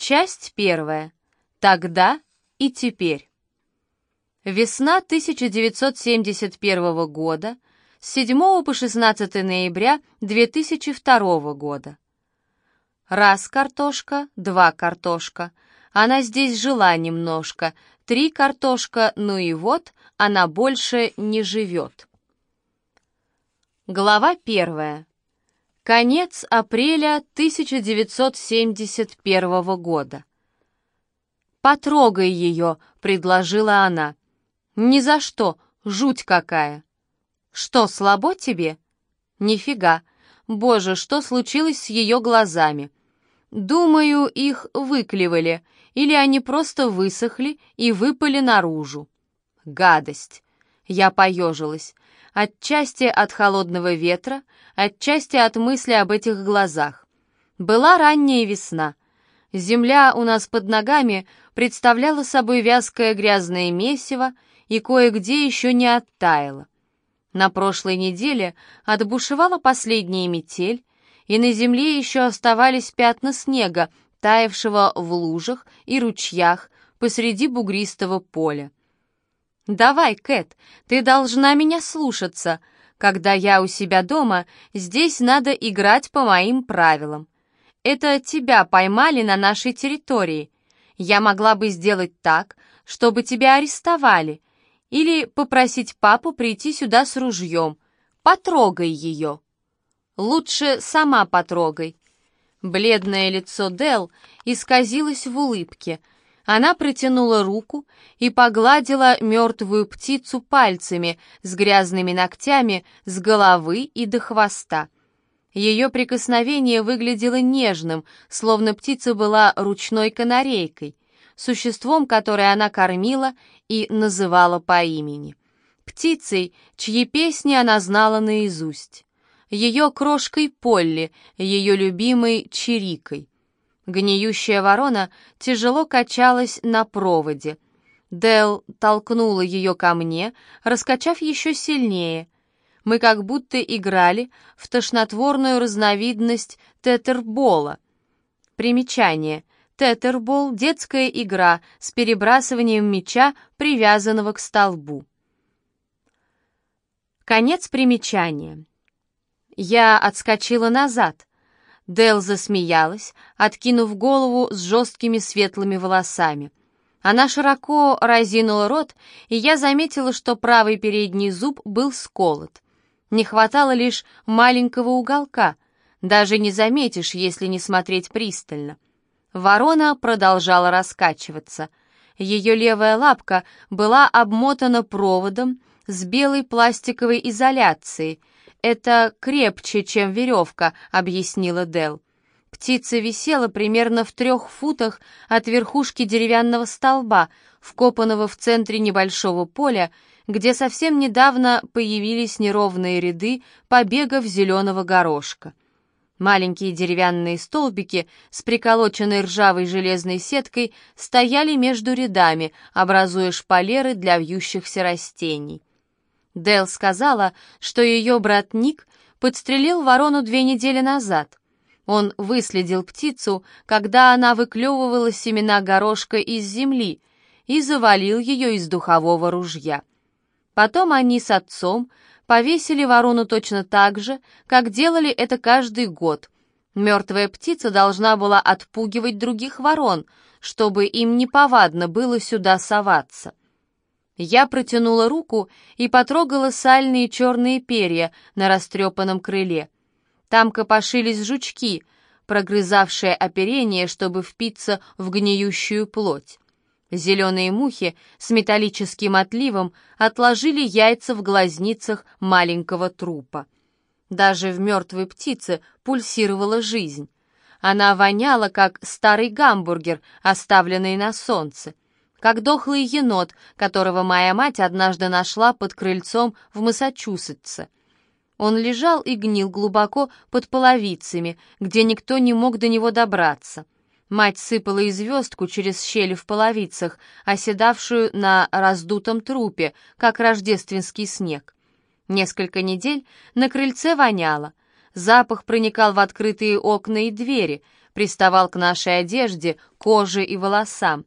Часть первая. Тогда и теперь. Весна 1971 года, с 7 по 16 ноября 2002 года. Раз картошка, два картошка. Она здесь жила немножко. Три картошка, ну и вот, она больше не живет. Глава первая. Конец апреля 1971 года. «Потрогай ее», — предложила она. «Ни за что, жуть какая». «Что, слабо тебе?» «Нифига. Боже, что случилось с ее глазами?» «Думаю, их выклевали, или они просто высохли и выпали наружу». «Гадость!» Я поежилась. Отчасти от холодного ветра, отчасти от мысли об этих глазах. Была ранняя весна. Земля у нас под ногами представляла собой вязкое грязное месиво и кое-где еще не оттаяла. На прошлой неделе отбушевала последняя метель, и на земле еще оставались пятна снега, таявшего в лужах и ручьях посреди бугристого поля. «Давай, Кэт, ты должна меня слушаться. Когда я у себя дома, здесь надо играть по моим правилам. Это тебя поймали на нашей территории. Я могла бы сделать так, чтобы тебя арестовали, или попросить папу прийти сюда с ружьем. Потрогай ее. Лучше сама потрогай». Бледное лицо Дел исказилось в улыбке — она протянула руку и погладила мертвую птицу пальцами с грязными ногтями с головы и до хвоста. Ее прикосновение выглядело нежным, словно птица была ручной канарейкой, существом, которое она кормила и называла по имени. Птицей, чьи песни она знала наизусть. Ее крошкой Полли, ее любимой Чирикой. Гниющая ворона тяжело качалась на проводе. Дел толкнула ее ко мне, раскачав еще сильнее. Мы как будто играли в тошнотворную разновидность тетербола. Примечание. Тетербол — детская игра с перебрасыванием мяча, привязанного к столбу. Конец примечания. Я отскочила назад. Дел засмеялась, откинув голову с жесткими светлыми волосами. Она широко разинула рот, и я заметила, что правый передний зуб был сколот. Не хватало лишь маленького уголка, даже не заметишь, если не смотреть пристально. Ворона продолжала раскачиваться. Ее левая лапка была обмотана проводом с белой пластиковой изоляцией, «Это крепче, чем веревка», — объяснила Дел. Птица висела примерно в трех футах от верхушки деревянного столба, вкопанного в центре небольшого поля, где совсем недавно появились неровные ряды побегов зеленого горошка. Маленькие деревянные столбики с приколоченной ржавой железной сеткой стояли между рядами, образуя шпалеры для вьющихся растений. Дел сказала, что ее брат Ник подстрелил ворону две недели назад. Он выследил птицу, когда она выклевывала семена горошка из земли, и завалил ее из духового ружья. Потом они с отцом повесили ворону точно так же, как делали это каждый год. Мертвая птица должна была отпугивать других ворон, чтобы им неповадно было сюда соваться. Я протянула руку и потрогала сальные черные перья на растрепанном крыле. Там копошились жучки, прогрызавшие оперение, чтобы впиться в гниющую плоть. Зеленые мухи с металлическим отливом отложили яйца в глазницах маленького трупа. Даже в мертвой птице пульсировала жизнь. Она воняла, как старый гамбургер, оставленный на солнце как дохлый енот, которого моя мать однажды нашла под крыльцом в Массачусетсе. Он лежал и гнил глубоко под половицами, где никто не мог до него добраться. Мать сыпала и через щели в половицах, оседавшую на раздутом трупе, как рождественский снег. Несколько недель на крыльце воняло. Запах проникал в открытые окна и двери, приставал к нашей одежде, коже и волосам.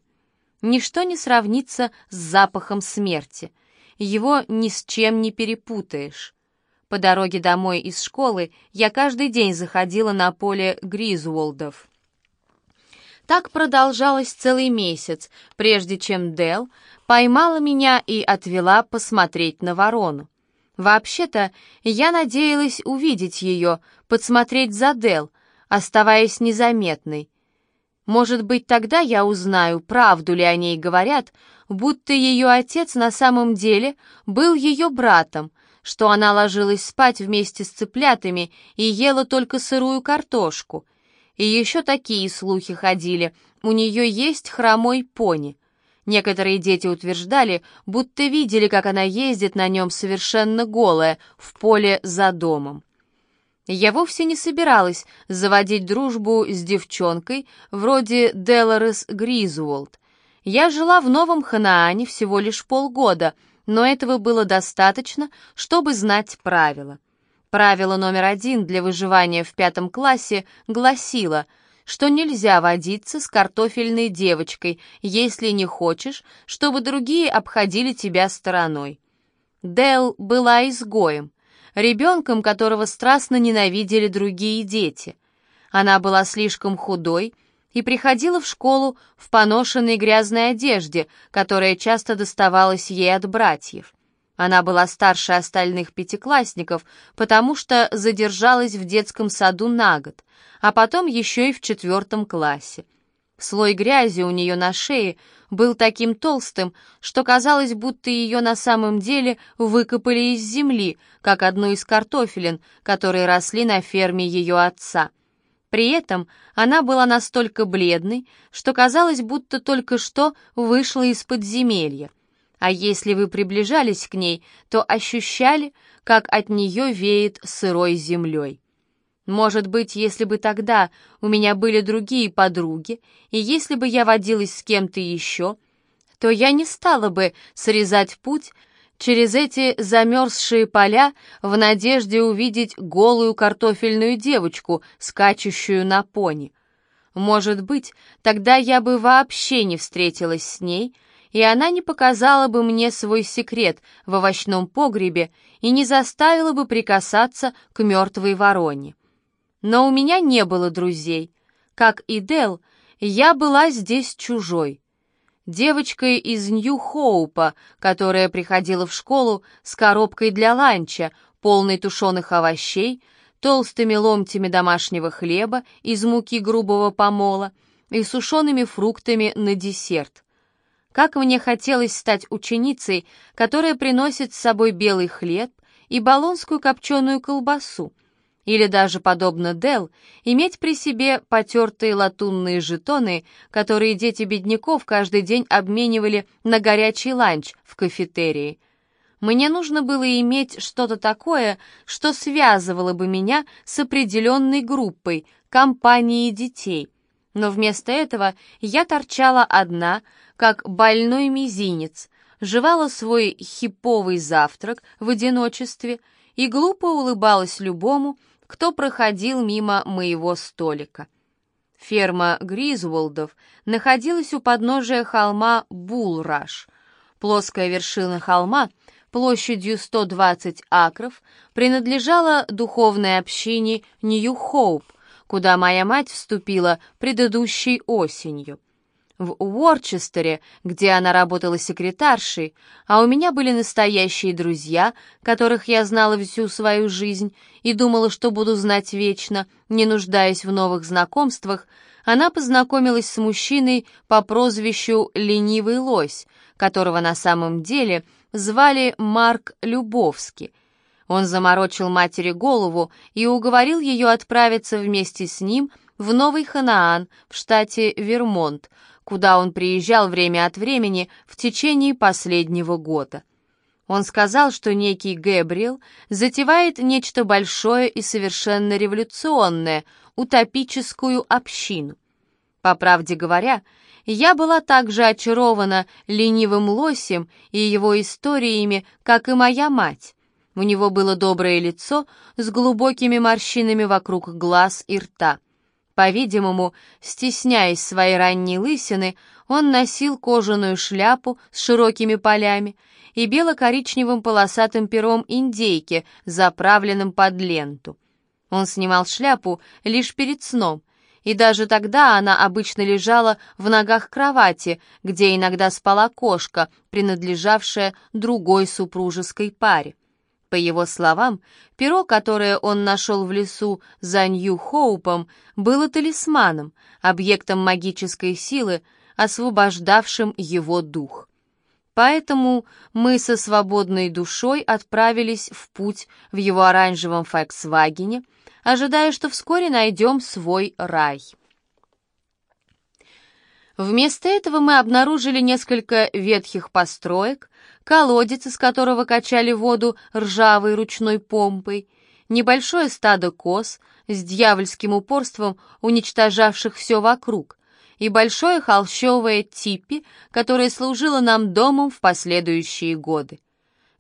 Ничто не сравнится с запахом смерти. Его ни с чем не перепутаешь. По дороге домой из школы я каждый день заходила на поле Гризволдов. Так продолжалось целый месяц, прежде чем Дел поймала меня и отвела посмотреть на ворону. Вообще-то, я надеялась увидеть ее, подсмотреть за Дел, оставаясь незаметной. Может быть, тогда я узнаю, правду ли о ней говорят, будто ее отец на самом деле был ее братом, что она ложилась спать вместе с цыплятами и ела только сырую картошку. И еще такие слухи ходили, у нее есть хромой пони. Некоторые дети утверждали, будто видели, как она ездит на нем совершенно голая, в поле за домом. Я вовсе не собиралась заводить дружбу с девчонкой вроде Делорес Гризволд. Я жила в Новом Ханаане всего лишь полгода, но этого было достаточно, чтобы знать правила. Правило номер один для выживания в пятом классе гласило, что нельзя водиться с картофельной девочкой, если не хочешь, чтобы другие обходили тебя стороной. Дел была изгоем, ребенком, которого страстно ненавидели другие дети. Она была слишком худой и приходила в школу в поношенной грязной одежде, которая часто доставалась ей от братьев. Она была старше остальных пятиклассников, потому что задержалась в детском саду на год, а потом еще и в четвертом классе. Слой грязи у нее на шее был таким толстым, что казалось, будто ее на самом деле выкопали из земли, как одну из картофелин, которые росли на ферме ее отца. При этом она была настолько бледной, что казалось, будто только что вышла из подземелья. А если вы приближались к ней, то ощущали, как от нее веет сырой землей. Может быть, если бы тогда у меня были другие подруги, и если бы я водилась с кем-то еще, то я не стала бы срезать путь через эти замерзшие поля в надежде увидеть голую картофельную девочку, скачущую на пони. Может быть, тогда я бы вообще не встретилась с ней, и она не показала бы мне свой секрет в овощном погребе и не заставила бы прикасаться к мертвой вороне. Но у меня не было друзей. Как и Дел, я была здесь чужой. Девочкой из Нью-Хоупа, которая приходила в школу с коробкой для ланча, полной тушеных овощей, толстыми ломтями домашнего хлеба из муки грубого помола и сушеными фруктами на десерт. Как мне хотелось стать ученицей, которая приносит с собой белый хлеб и болонскую копченую колбасу, или даже, подобно Дел, иметь при себе потертые латунные жетоны, которые дети бедняков каждый день обменивали на горячий ланч в кафетерии. Мне нужно было иметь что-то такое, что связывало бы меня с определенной группой, компанией детей. Но вместо этого я торчала одна, как больной мизинец, жевала свой хиповый завтрак в одиночестве и глупо улыбалась любому, кто проходил мимо моего столика. Ферма Гризволдов находилась у подножия холма Булраш. Плоская вершина холма площадью 120 акров принадлежала духовной общине Нью-Хоуп, куда моя мать вступила предыдущей осенью в Уорчестере, где она работала секретаршей, а у меня были настоящие друзья, которых я знала всю свою жизнь и думала, что буду знать вечно, не нуждаясь в новых знакомствах, она познакомилась с мужчиной по прозвищу «Ленивый лось», которого на самом деле звали Марк Любовский. Он заморочил матери голову и уговорил ее отправиться вместе с ним в Новый Ханаан в штате Вермонт, куда он приезжал время от времени в течение последнего года. Он сказал, что некий Гэбриэл затевает нечто большое и совершенно революционное, утопическую общину. По правде говоря, я была так же очарована ленивым лосем и его историями, как и моя мать. У него было доброе лицо с глубокими морщинами вокруг глаз и рта. По-видимому, стесняясь своей ранней лысины, он носил кожаную шляпу с широкими полями и бело-коричневым полосатым пером индейки, заправленным под ленту. Он снимал шляпу лишь перед сном, и даже тогда она обычно лежала в ногах кровати, где иногда спала кошка, принадлежавшая другой супружеской паре. По его словам, перо, которое он нашел в лесу за Нью-Хоупом, было талисманом, объектом магической силы, освобождавшим его дух. Поэтому мы со свободной душой отправились в путь в его оранжевом «Фольксвагене», ожидая, что вскоре найдем свой рай. Вместо этого мы обнаружили несколько ветхих построек, колодец, из которого качали воду ржавой ручной помпой, небольшое стадо коз с дьявольским упорством уничтожавших все вокруг, и большое холщовое типи, которое служило нам домом в последующие годы.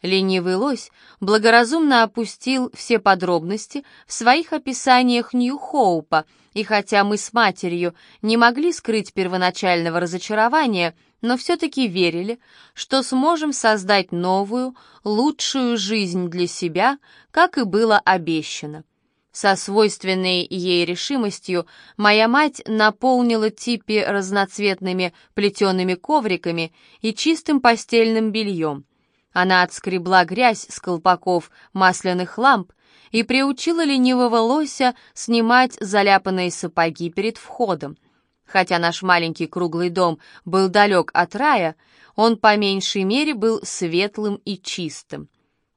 Ленивый лось благоразумно опустил все подробности в своих описаниях Нью-Хоупа, и хотя мы с матерью не могли скрыть первоначального разочарования, но все-таки верили, что сможем создать новую, лучшую жизнь для себя, как и было обещано. Со свойственной ей решимостью моя мать наполнила Типи разноцветными плетеными ковриками и чистым постельным бельем. Она отскребла грязь с колпаков масляных ламп и приучила ленивого лося снимать заляпанные сапоги перед входом. Хотя наш маленький круглый дом был далек от рая, он по меньшей мере был светлым и чистым.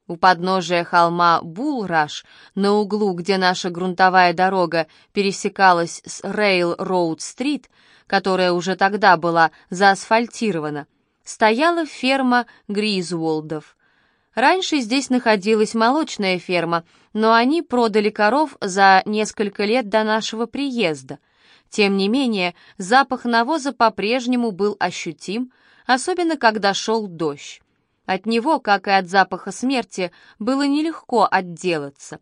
У подножия холма Булраш, на углу, где наша грунтовая дорога пересекалась с Рейл-Роуд-стрит, которая уже тогда была заасфальтирована, стояла ферма Гризволдов. Раньше здесь находилась молочная ферма, но они продали коров за несколько лет до нашего приезда. Тем не менее, запах навоза по-прежнему был ощутим, особенно когда шел дождь. От него, как и от запаха смерти, было нелегко отделаться.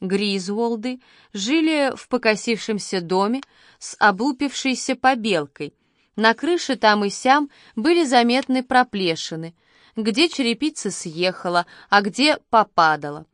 Гризволды жили в покосившемся доме с облупившейся побелкой. На крыше там и сям были заметны проплешины, где черепица съехала, а где попадала.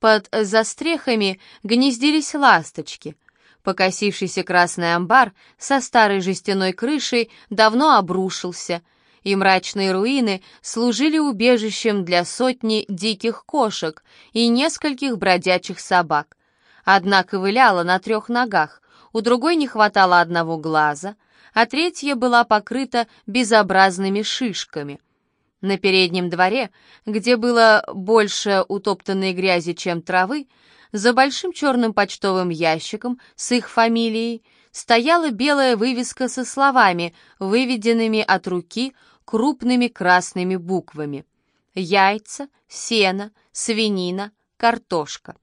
Под застрехами гнездились ласточки — Покосившийся красный амбар со старой жестяной крышей давно обрушился, и мрачные руины служили убежищем для сотни диких кошек и нескольких бродячих собак. Одна ковыляла на трех ногах, у другой не хватало одного глаза, а третья была покрыта безобразными шишками. На переднем дворе, где было больше утоптанной грязи, чем травы, за большим черным почтовым ящиком с их фамилией стояла белая вывеска со словами, выведенными от руки крупными красными буквами. Яйца, сено, свинина, картошка.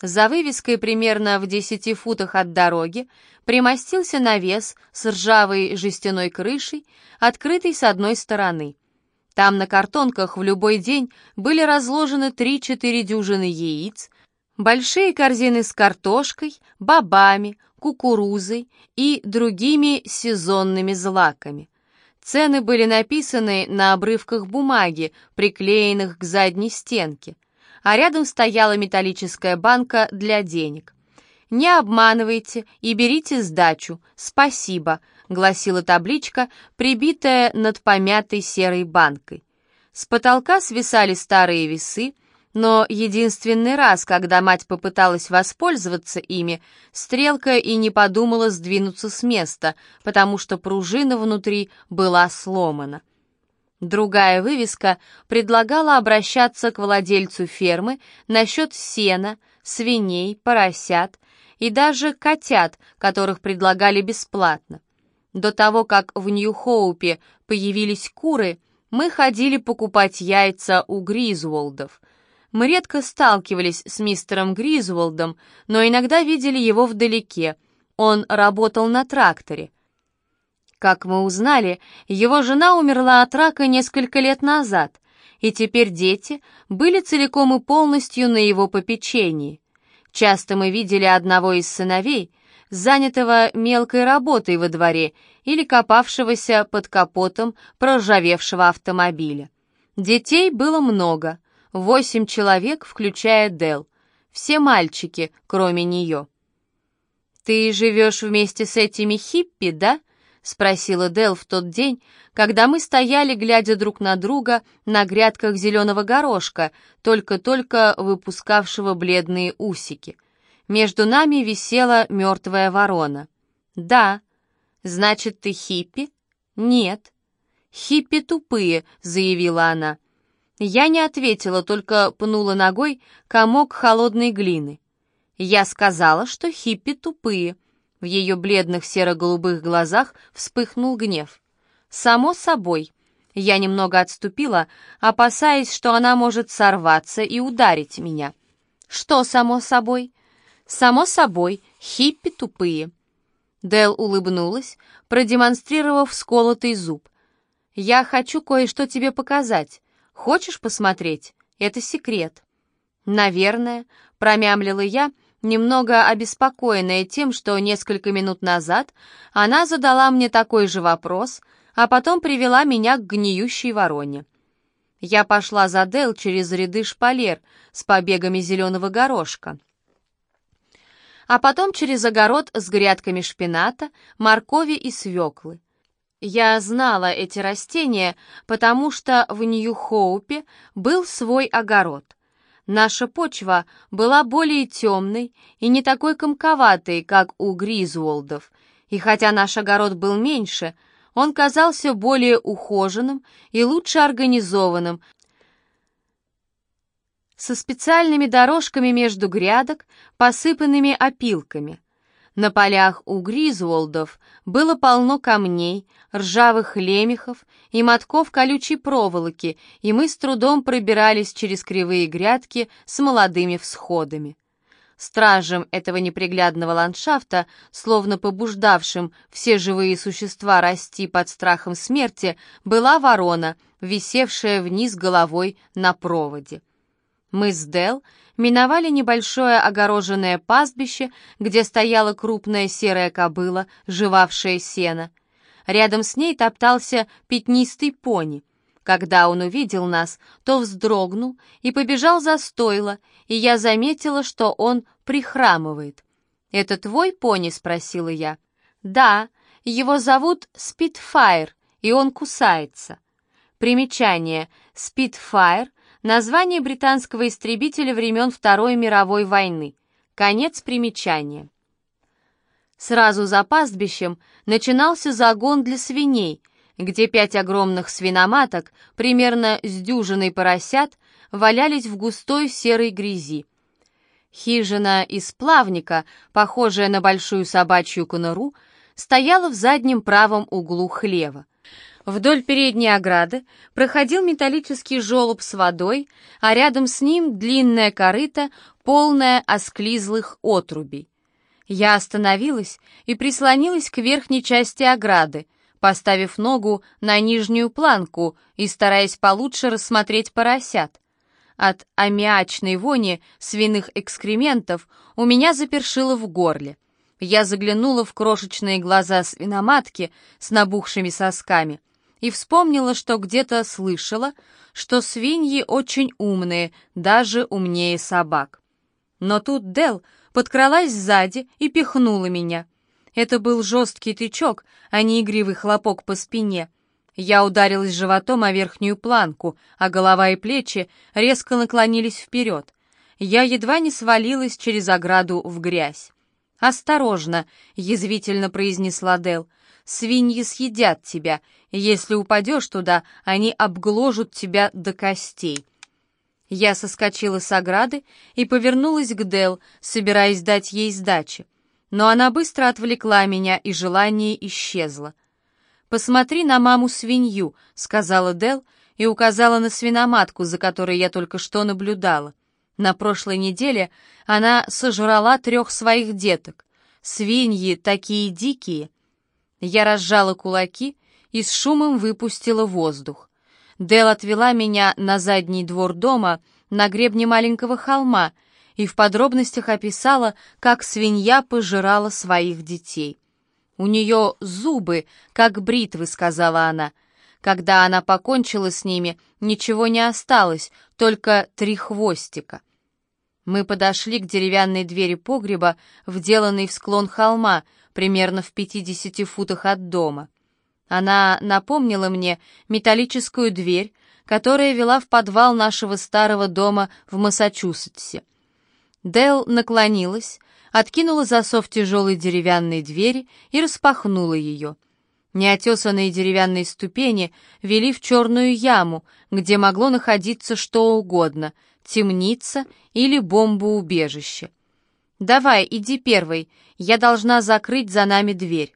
За вывеской примерно в десяти футах от дороги примостился навес с ржавой жестяной крышей, открытый с одной стороны. Там на картонках в любой день были разложены три-четыре дюжины яиц, большие корзины с картошкой, бобами, кукурузой и другими сезонными злаками. Цены были написаны на обрывках бумаги, приклеенных к задней стенке, а рядом стояла металлическая банка для денег. «Не обманывайте и берите сдачу, спасибо», — гласила табличка, прибитая над помятой серой банкой. С потолка свисали старые весы, но единственный раз, когда мать попыталась воспользоваться ими, стрелка и не подумала сдвинуться с места, потому что пружина внутри была сломана. Другая вывеска предлагала обращаться к владельцу фермы насчет сена, свиней, поросят и даже котят, которых предлагали бесплатно. До того, как в Нью-Хоупе появились куры, мы ходили покупать яйца у Гризволдов — мы редко сталкивались с мистером Гризволдом, но иногда видели его вдалеке. Он работал на тракторе. Как мы узнали, его жена умерла от рака несколько лет назад, и теперь дети были целиком и полностью на его попечении. Часто мы видели одного из сыновей, занятого мелкой работой во дворе или копавшегося под капотом проржавевшего автомобиля. Детей было много, восемь человек, включая Дел, все мальчики, кроме нее. «Ты живешь вместе с этими хиппи, да?» — спросила Дел в тот день, когда мы стояли, глядя друг на друга на грядках зеленого горошка, только-только выпускавшего бледные усики. Между нами висела мертвая ворона. «Да». «Значит, ты хиппи?» «Нет». «Хиппи тупые», — заявила она. Я не ответила, только пнула ногой комок холодной глины. Я сказала, что хиппи тупые. В ее бледных серо-голубых глазах вспыхнул гнев. Само собой. Я немного отступила, опасаясь, что она может сорваться и ударить меня. Что само собой? Само собой, хиппи тупые. Дел улыбнулась, продемонстрировав сколотый зуб. «Я хочу кое-что тебе показать. Хочешь посмотреть? Это секрет». «Наверное», — промямлила я, — немного обеспокоенная тем, что несколько минут назад она задала мне такой же вопрос, а потом привела меня к гниющей вороне. Я пошла за Дел через ряды шпалер с побегами зеленого горошка, а потом через огород с грядками шпината, моркови и свеклы. Я знала эти растения, потому что в Нью-Хоупе был свой огород. Наша почва была более темной и не такой комковатой, как у Гризволдов, и хотя наш огород был меньше, он казался более ухоженным и лучше организованным, со специальными дорожками между грядок, посыпанными опилками. На полях у Гризволдов было полно камней, ржавых лемехов и мотков колючей проволоки, и мы с трудом пробирались через кривые грядки с молодыми всходами. Стражем этого неприглядного ландшафта, словно побуждавшим все живые существа расти под страхом смерти, была ворона, висевшая вниз головой на проводе. Мы с Дел миновали небольшое огороженное пастбище, где стояла крупная серая кобыла, жевавшая сено. Рядом с ней топтался пятнистый пони. Когда он увидел нас, то вздрогнул и побежал за стойло, и я заметила, что он прихрамывает. «Это твой пони?» — спросила я. «Да, его зовут Спитфайр, и он кусается». Примечание. Спитфайр Название британского истребителя времен Второй мировой войны. Конец примечания. Сразу за пастбищем начинался загон для свиней, где пять огромных свиноматок, примерно с дюжиной поросят, валялись в густой серой грязи. Хижина из плавника, похожая на большую собачью конуру, стояла в заднем правом углу хлева. Вдоль передней ограды проходил металлический желоб с водой, а рядом с ним длинная корыта, полная осклизлых отрубей. Я остановилась и прислонилась к верхней части ограды, поставив ногу на нижнюю планку и стараясь получше рассмотреть поросят. От аммиачной вони свиных экскрементов у меня запершило в горле. Я заглянула в крошечные глаза свиноматки с набухшими сосками — и вспомнила, что где-то слышала, что свиньи очень умные, даже умнее собак. Но тут Дел подкралась сзади и пихнула меня. Это был жесткий тычок, а не игривый хлопок по спине. Я ударилась животом о верхнюю планку, а голова и плечи резко наклонились вперед. Я едва не свалилась через ограду в грязь. «Осторожно!» — язвительно произнесла Дел. Свиньи съедят тебя. Если упадешь туда, они обгложат тебя до костей». Я соскочила с ограды и повернулась к Дел, собираясь дать ей сдачи. Но она быстро отвлекла меня, и желание исчезло. «Посмотри на маму-свинью», — сказала Дел и указала на свиноматку, за которой я только что наблюдала. На прошлой неделе она сожрала трех своих деток. Свиньи такие дикие. Я разжала кулаки и с шумом выпустила воздух. Дел отвела меня на задний двор дома, на гребне маленького холма, и в подробностях описала, как свинья пожирала своих детей. «У нее зубы, как бритвы», — сказала она. Когда она покончила с ними, ничего не осталось, только три хвостика. Мы подошли к деревянной двери погреба, вделанной в склон холма, примерно в 50 футах от дома. Она напомнила мне металлическую дверь, которая вела в подвал нашего старого дома в Массачусетсе. Дэл наклонилась, откинула засов тяжелой деревянной двери и распахнула ее. Неотесанные деревянные ступени вели в черную яму, где могло находиться что угодно — темница или бомбоубежище. «Давай, иди первой, я должна закрыть за нами дверь».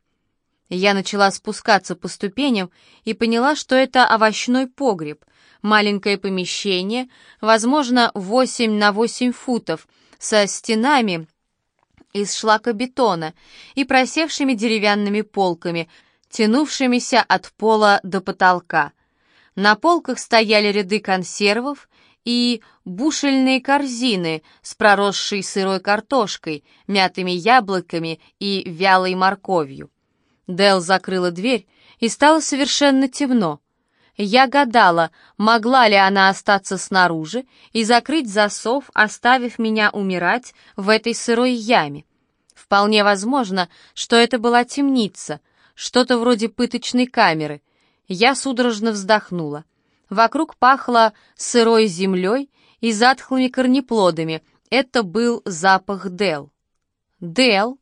Я начала спускаться по ступеням и поняла, что это овощной погреб, маленькое помещение, возможно, 8 на 8 футов, со стенами из шлакобетона и просевшими деревянными полками, тянувшимися от пола до потолка. На полках стояли ряды консервов и бушельные корзины с проросшей сырой картошкой, мятыми яблоками и вялой морковью. Дел закрыла дверь, и стало совершенно темно. Я гадала, могла ли она остаться снаружи и закрыть засов, оставив меня умирать в этой сырой яме. Вполне возможно, что это была темница, что-то вроде пыточной камеры. Я судорожно вздохнула. Вокруг пахло сырой землей и затхлыми корнеплодами. Это был запах Дел. Дел?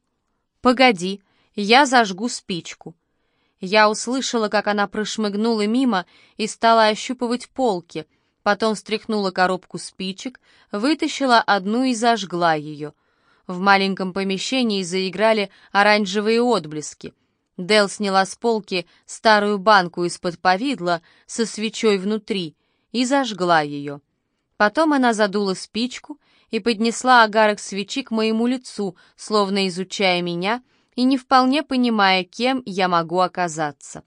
Погоди, я зажгу спичку. Я услышала, как она прошмыгнула мимо и стала ощупывать полки, потом стряхнула коробку спичек, вытащила одну и зажгла ее. В маленьком помещении заиграли оранжевые отблески. Дел сняла с полки старую банку из-под повидла со свечой внутри и зажгла ее. Потом она задула спичку и поднесла огарок свечи к моему лицу, словно изучая меня и не вполне понимая, кем я могу оказаться.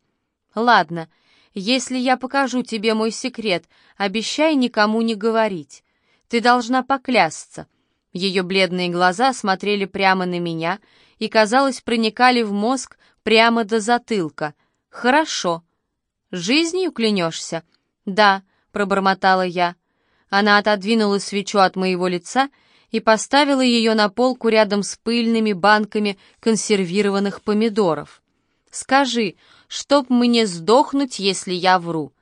«Ладно, если я покажу тебе мой секрет, обещай никому не говорить. Ты должна поклясться». Ее бледные глаза смотрели прямо на меня и, казалось, проникали в мозг прямо до затылка. «Хорошо. Жизнью клянешься?» «Да», — пробормотала я. Она отодвинула свечу от моего лица и поставила ее на полку рядом с пыльными банками консервированных помидоров. «Скажи, чтоб мне сдохнуть, если я вру?»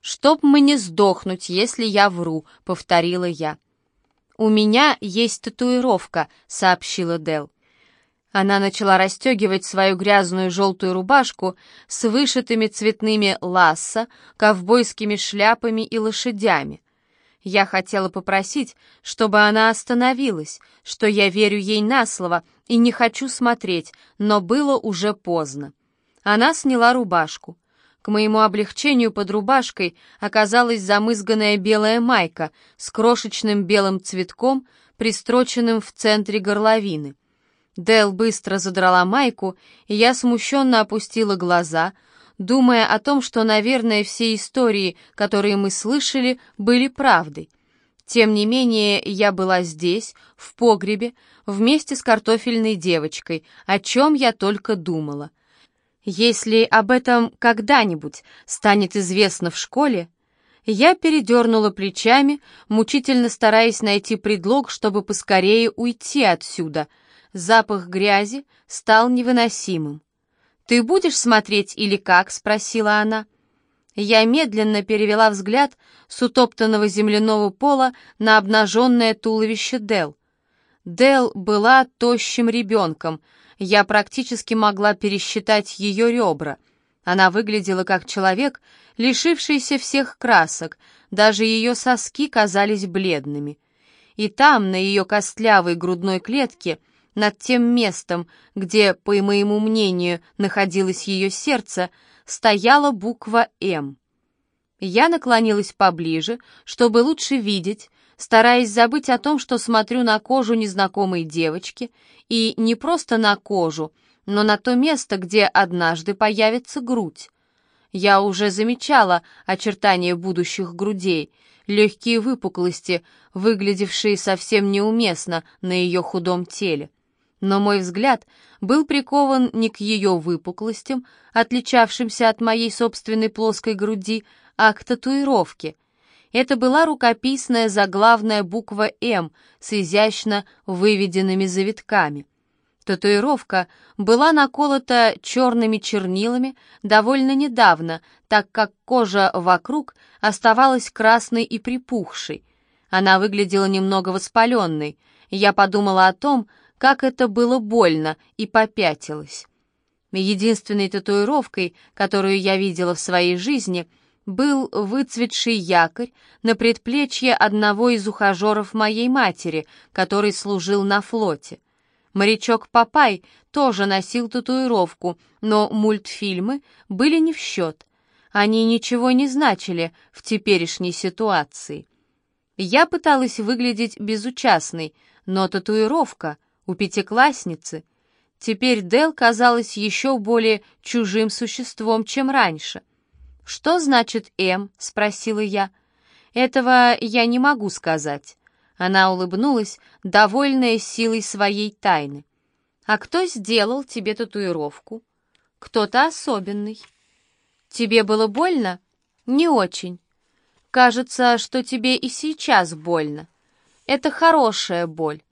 «Чтоб мне сдохнуть, если я вру», — повторила я. «У меня есть татуировка», — сообщила Дел. Она начала расстегивать свою грязную желтую рубашку с вышитыми цветными ласса, ковбойскими шляпами и лошадями. Я хотела попросить, чтобы она остановилась, что я верю ей на слово и не хочу смотреть, но было уже поздно. Она сняла рубашку. К моему облегчению под рубашкой оказалась замызганная белая майка с крошечным белым цветком, пристроченным в центре горловины — Дэл быстро задрала майку, и я смущенно опустила глаза, думая о том, что, наверное, все истории, которые мы слышали, были правдой. Тем не менее, я была здесь, в погребе, вместе с картофельной девочкой, о чем я только думала. Если об этом когда-нибудь станет известно в школе, я передернула плечами, мучительно стараясь найти предлог, чтобы поскорее уйти отсюда — Запах грязи стал невыносимым. «Ты будешь смотреть или как?» — спросила она. Я медленно перевела взгляд с утоптанного земляного пола на обнаженное туловище Дел. Дел была тощим ребенком. Я практически могла пересчитать ее ребра. Она выглядела как человек, лишившийся всех красок, даже ее соски казались бледными. И там, на ее костлявой грудной клетке, — над тем местом, где, по моему мнению, находилось ее сердце, стояла буква «М». Я наклонилась поближе, чтобы лучше видеть, стараясь забыть о том, что смотрю на кожу незнакомой девочки, и не просто на кожу, но на то место, где однажды появится грудь. Я уже замечала очертания будущих грудей, легкие выпуклости, выглядевшие совсем неуместно на ее худом теле. Но мой взгляд был прикован не к ее выпуклостям, отличавшимся от моей собственной плоской груди, а к татуировке. Это была рукописная заглавная буква «М» с изящно выведенными завитками. Татуировка была наколота черными чернилами довольно недавно, так как кожа вокруг оставалась красной и припухшей. Она выглядела немного воспаленной. Я подумала о том, как это было больно, и попятилась. Единственной татуировкой, которую я видела в своей жизни, был выцветший якорь на предплечье одного из ухажеров моей матери, который служил на флоте. Морячок Папай тоже носил татуировку, но мультфильмы были не в счет. Они ничего не значили в теперешней ситуации. Я пыталась выглядеть безучастной, но татуировка у пятиклассницы. Теперь Дел казалась еще более чужим существом, чем раньше. «Что значит «М»?» — спросила я. «Этого я не могу сказать». Она улыбнулась, довольная силой своей тайны. «А кто сделал тебе татуировку?» «Кто-то особенный». «Тебе было больно?» «Не очень». «Кажется, что тебе и сейчас больно». «Это хорошая боль.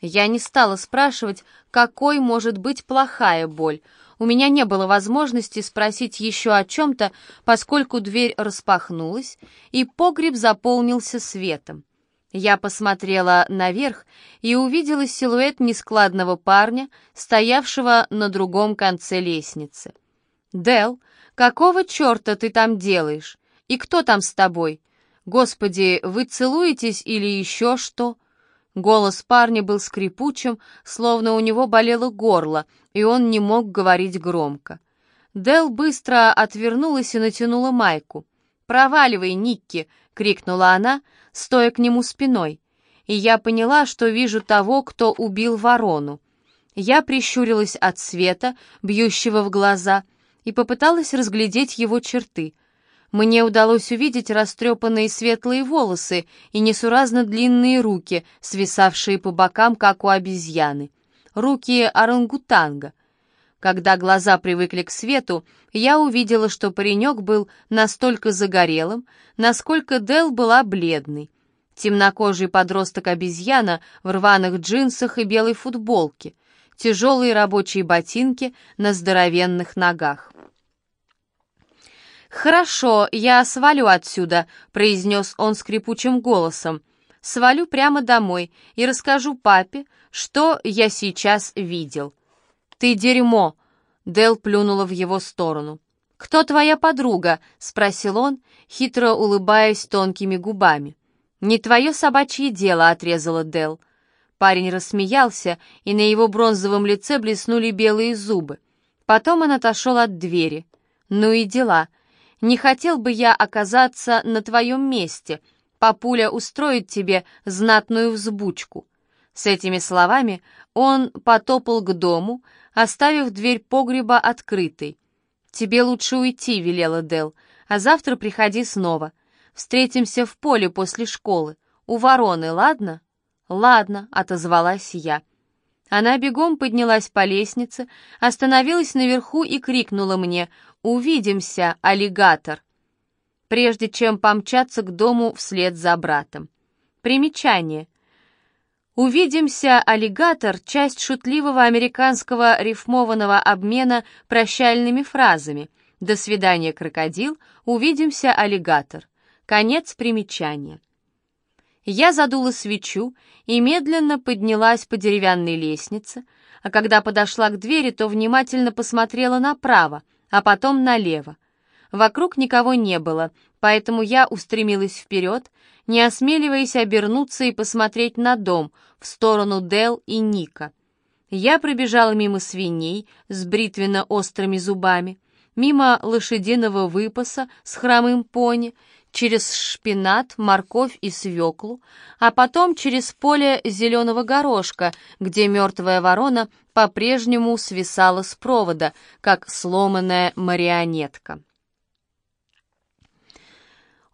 Я не стала спрашивать, какой может быть плохая боль. У меня не было возможности спросить еще о чем-то, поскольку дверь распахнулась, и погреб заполнился светом. Я посмотрела наверх и увидела силуэт нескладного парня, стоявшего на другом конце лестницы. «Дел, какого черта ты там делаешь? И кто там с тобой? Господи, вы целуетесь или еще что?» Голос парня был скрипучим, словно у него болело горло, и он не мог говорить громко. Дел быстро отвернулась и натянула майку. «Проваливай, Никки!» — крикнула она, стоя к нему спиной. И я поняла, что вижу того, кто убил ворону. Я прищурилась от света, бьющего в глаза, и попыталась разглядеть его черты — мне удалось увидеть растрепанные светлые волосы и несуразно длинные руки, свисавшие по бокам, как у обезьяны. Руки орангутанга. Когда глаза привыкли к свету, я увидела, что паренек был настолько загорелым, насколько Дел была бледной. Темнокожий подросток-обезьяна в рваных джинсах и белой футболке, тяжелые рабочие ботинки на здоровенных ногах. «Хорошо, я свалю отсюда», — произнес он скрипучим голосом. «Свалю прямо домой и расскажу папе, что я сейчас видел». «Ты дерьмо!» — Дел плюнула в его сторону. «Кто твоя подруга?» — спросил он, хитро улыбаясь тонкими губами. «Не твое собачье дело», — отрезала Дел. Парень рассмеялся, и на его бронзовом лице блеснули белые зубы. Потом он отошел от двери. «Ну и дела. Не хотел бы я оказаться на твоем месте. Папуля устроит тебе знатную взбучку». С этими словами он потопал к дому, оставив дверь погреба открытой. «Тебе лучше уйти», — велела Дел, — «а завтра приходи снова. Встретимся в поле после школы. У вороны, ладно?» «Ладно», — отозвалась я. Она бегом поднялась по лестнице, остановилась наверху и крикнула мне «Увидимся, аллигатор!» прежде чем помчаться к дому вслед за братом. Примечание. «Увидимся, аллигатор» — часть шутливого американского рифмованного обмена прощальными фразами. «До свидания, крокодил», «Увидимся, аллигатор». Конец примечания. Я задула свечу и медленно поднялась по деревянной лестнице, а когда подошла к двери, то внимательно посмотрела направо, а потом налево. Вокруг никого не было, поэтому я устремилась вперед, не осмеливаясь обернуться и посмотреть на дом, в сторону Дел и Ника. Я пробежала мимо свиней с бритвенно-острыми зубами, мимо лошадиного выпаса с хромым пони, через шпинат, морковь и свеклу, а потом через поле зеленого горошка, где мертвая ворона по-прежнему свисала с провода, как сломанная марионетка.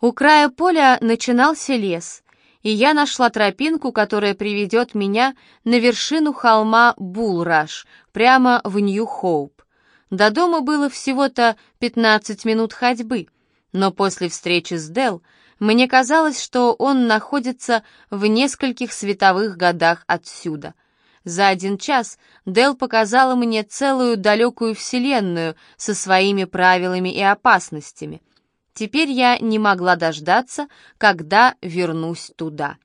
У края поля начинался лес, и я нашла тропинку, которая приведет меня на вершину холма Булраш, прямо в Нью-Хоуп. До дома было всего-то 15 минут ходьбы, но после встречи с Дел мне казалось, что он находится в нескольких световых годах отсюда. За один час Дел показала мне целую далекую вселенную со своими правилами и опасностями. Теперь я не могла дождаться, когда вернусь туда.